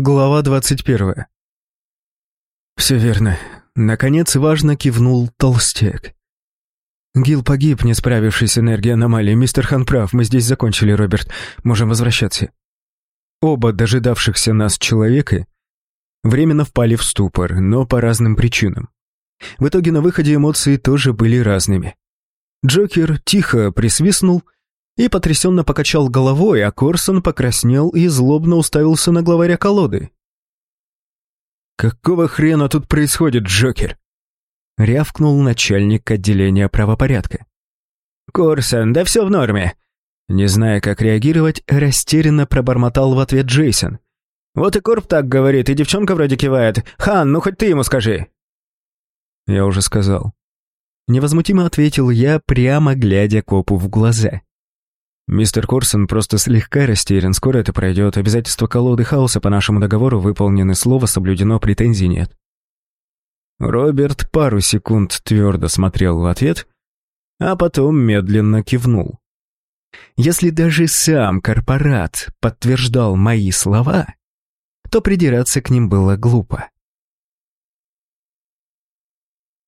Глава двадцать первая. «Все верно. Наконец важно кивнул толстяк. Гил погиб, не справившись с энергией аномалии. Мистер Хан прав, мы здесь закончили, Роберт. Можем возвращаться». Оба дожидавшихся нас человека временно впали в ступор, но по разным причинам. В итоге на выходе эмоции тоже были разными. Джокер тихо присвистнул и потрясенно покачал головой, а Корсон покраснел и злобно уставился на главаря колоды. «Какого хрена тут происходит, Джокер?» — рявкнул начальник отделения правопорядка. «Корсон, да все в норме!» Не зная, как реагировать, растерянно пробормотал в ответ Джейсон. «Вот и Корп так говорит, и девчонка вроде кивает. Хан, ну хоть ты ему скажи!» «Я уже сказал». Невозмутимо ответил я, прямо глядя копу в глаза. Мистер Корсон просто слегка растерян, скоро это пройдет. Обязательства колоды хаоса по нашему договору выполнены, слово соблюдено, претензий нет. Роберт пару секунд твердо смотрел в ответ, а потом медленно кивнул. Если даже сам корпорат подтверждал мои слова, то придираться к ним было глупо.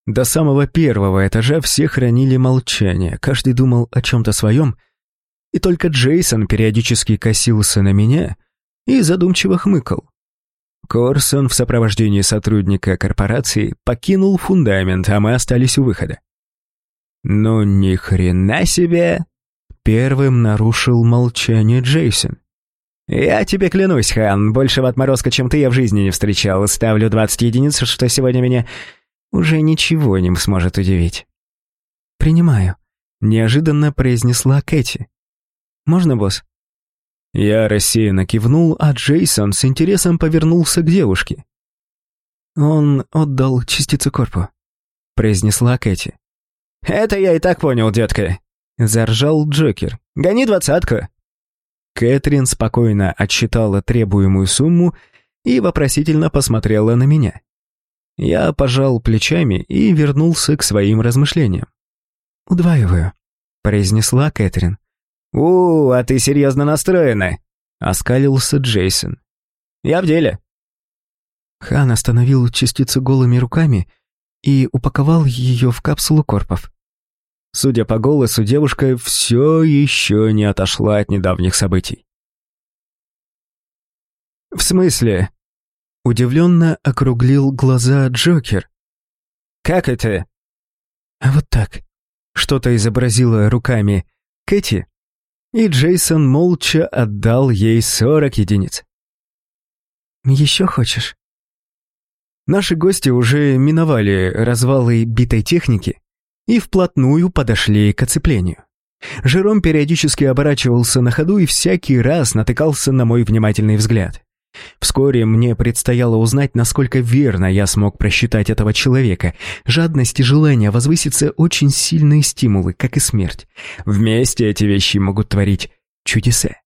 До самого первого этажа все хранили молчание, каждый думал о чем-то своем — и только Джейсон периодически косился на меня и задумчиво хмыкал. Корсон в сопровождении сотрудника корпорации покинул фундамент, а мы остались у выхода. «Ну ни хрена себе!» Первым нарушил молчание Джейсон. «Я тебе клянусь, Хан, большего отморозка, чем ты, я в жизни не встречал. Ставлю 20 единиц, что сегодня меня уже ничего не сможет удивить». «Принимаю», — неожиданно произнесла Кэти. Можно, босс?» Я рассеянно кивнул, а Джейсон с интересом повернулся к девушке. «Он отдал частицу корпу», — произнесла Кэти. «Это я и так понял, детка», — заржал Джокер. «Гони двадцатку». Кэтрин спокойно отсчитала требуемую сумму и вопросительно посмотрела на меня. Я пожал плечами и вернулся к своим размышлениям. «Удваиваю», — произнесла Кэтрин. «У, а ты серьезно настроена?» — оскалился Джейсон. «Я в деле». Хан остановил частицу голыми руками и упаковал ее в капсулу корпов. Судя по голосу, девушка все еще не отошла от недавних событий. «В смысле?» — удивленно округлил глаза Джокер. «Как это?» «А вот так». Что-то изобразила руками Кэти, и Джейсон молча отдал ей сорок единиц. «Еще хочешь?» Наши гости уже миновали развалы битой техники и вплотную подошли к оцеплению. Жером периодически оборачивался на ходу и всякий раз натыкался на мой внимательный взгляд. Вскоре мне предстояло узнать, насколько верно я смог просчитать этого человека. Жадность и желание возвыситься — очень сильные стимулы, как и смерть. Вместе эти вещи могут творить чудеса.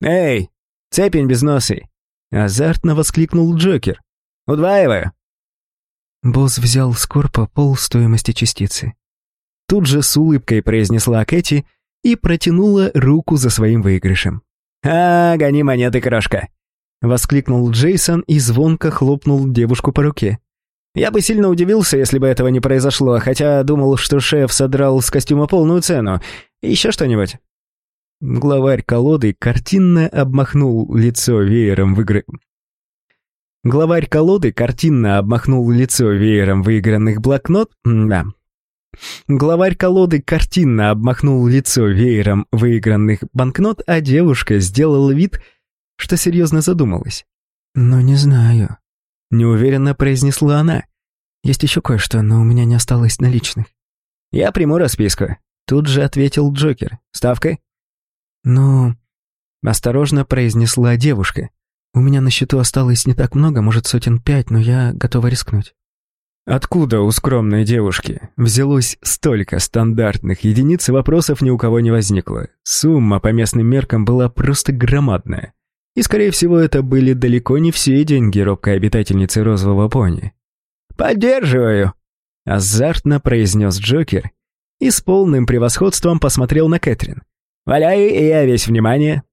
«Эй, цепень без носы!» — азартно воскликнул Джокер. «Удваиваю!» Босс взял с корпа пол стоимости частицы. Тут же с улыбкой произнесла Кэти и протянула руку за своим выигрышем. «А, гони монеты, крошка!» Воскликнул Джейсон и звонко хлопнул девушку по руке. «Я бы сильно удивился, если бы этого не произошло, хотя думал, что шеф содрал с костюма полную цену. Еще что-нибудь?» Главарь колоды картинно обмахнул лицо веером в игры... Главарь колоды картинно обмахнул лицо веером выигранных блокнот... Да. Главарь колоды картинно обмахнул лицо веером выигранных банкнот, а девушка сделала вид, что серьезно задумалась. «Но не знаю», — неуверенно произнесла она. «Есть еще кое-что, но у меня не осталось наличных». «Я приму расписку», — тут же ответил Джокер. «Ставка?» «Ну...» — осторожно произнесла девушка. «У меня на счету осталось не так много, может, сотен пять, но я готова рискнуть». Откуда у скромной девушки взялось столько стандартных единиц, вопросов ни у кого не возникло. Сумма по местным меркам была просто громадная. И, скорее всего, это были далеко не все деньги робкой обитательницы розового пони. «Поддерживаю!» — азартно произнес Джокер и с полным превосходством посмотрел на Кэтрин. «Валяй, и я весь внимание!»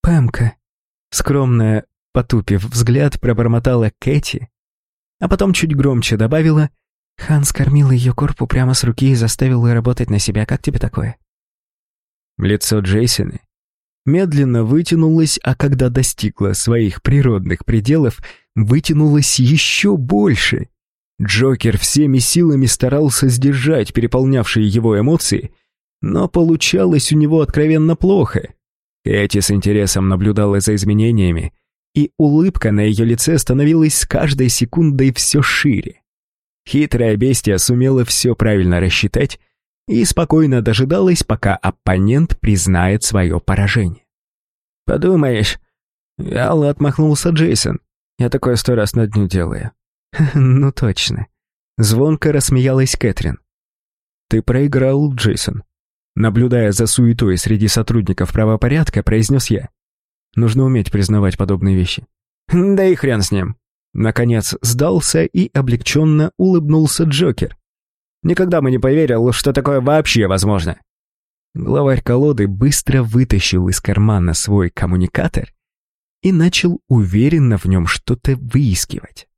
«Пэмка!» — скромная Потупив взгляд, пробормотала Кэти, а потом чуть громче добавила «Хан скормил ее корпу прямо с руки и заставил работать на себя. Как тебе такое?» Лицо Джейсона медленно вытянулось, а когда достигло своих природных пределов, вытянулось еще больше. Джокер всеми силами старался сдержать переполнявшие его эмоции, но получалось у него откровенно плохо. Эти с интересом наблюдала за изменениями, и улыбка на ее лице становилась с каждой секундой все шире. Хитрая бестия сумела все правильно рассчитать и спокойно дожидалась, пока оппонент признает свое поражение. «Подумаешь», — вяло отмахнулся Джейсон. «Я такое сто раз на дню делаю». «Ну точно». Звонко рассмеялась Кэтрин. «Ты проиграл, Джейсон». Наблюдая за суетой среди сотрудников правопорядка, произнес я. Нужно уметь признавать подобные вещи. Да и хрен с ним. Наконец сдался и облегченно улыбнулся Джокер. Никогда бы не поверил, что такое вообще возможно. Главарь колоды быстро вытащил из кармана свой коммуникатор и начал уверенно в нем что-то выискивать.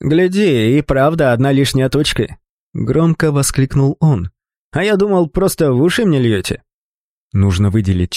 «Гляди, и правда одна лишняя точка!» Громко воскликнул он. «А я думал, просто в уши мне льете!» Нужно выделить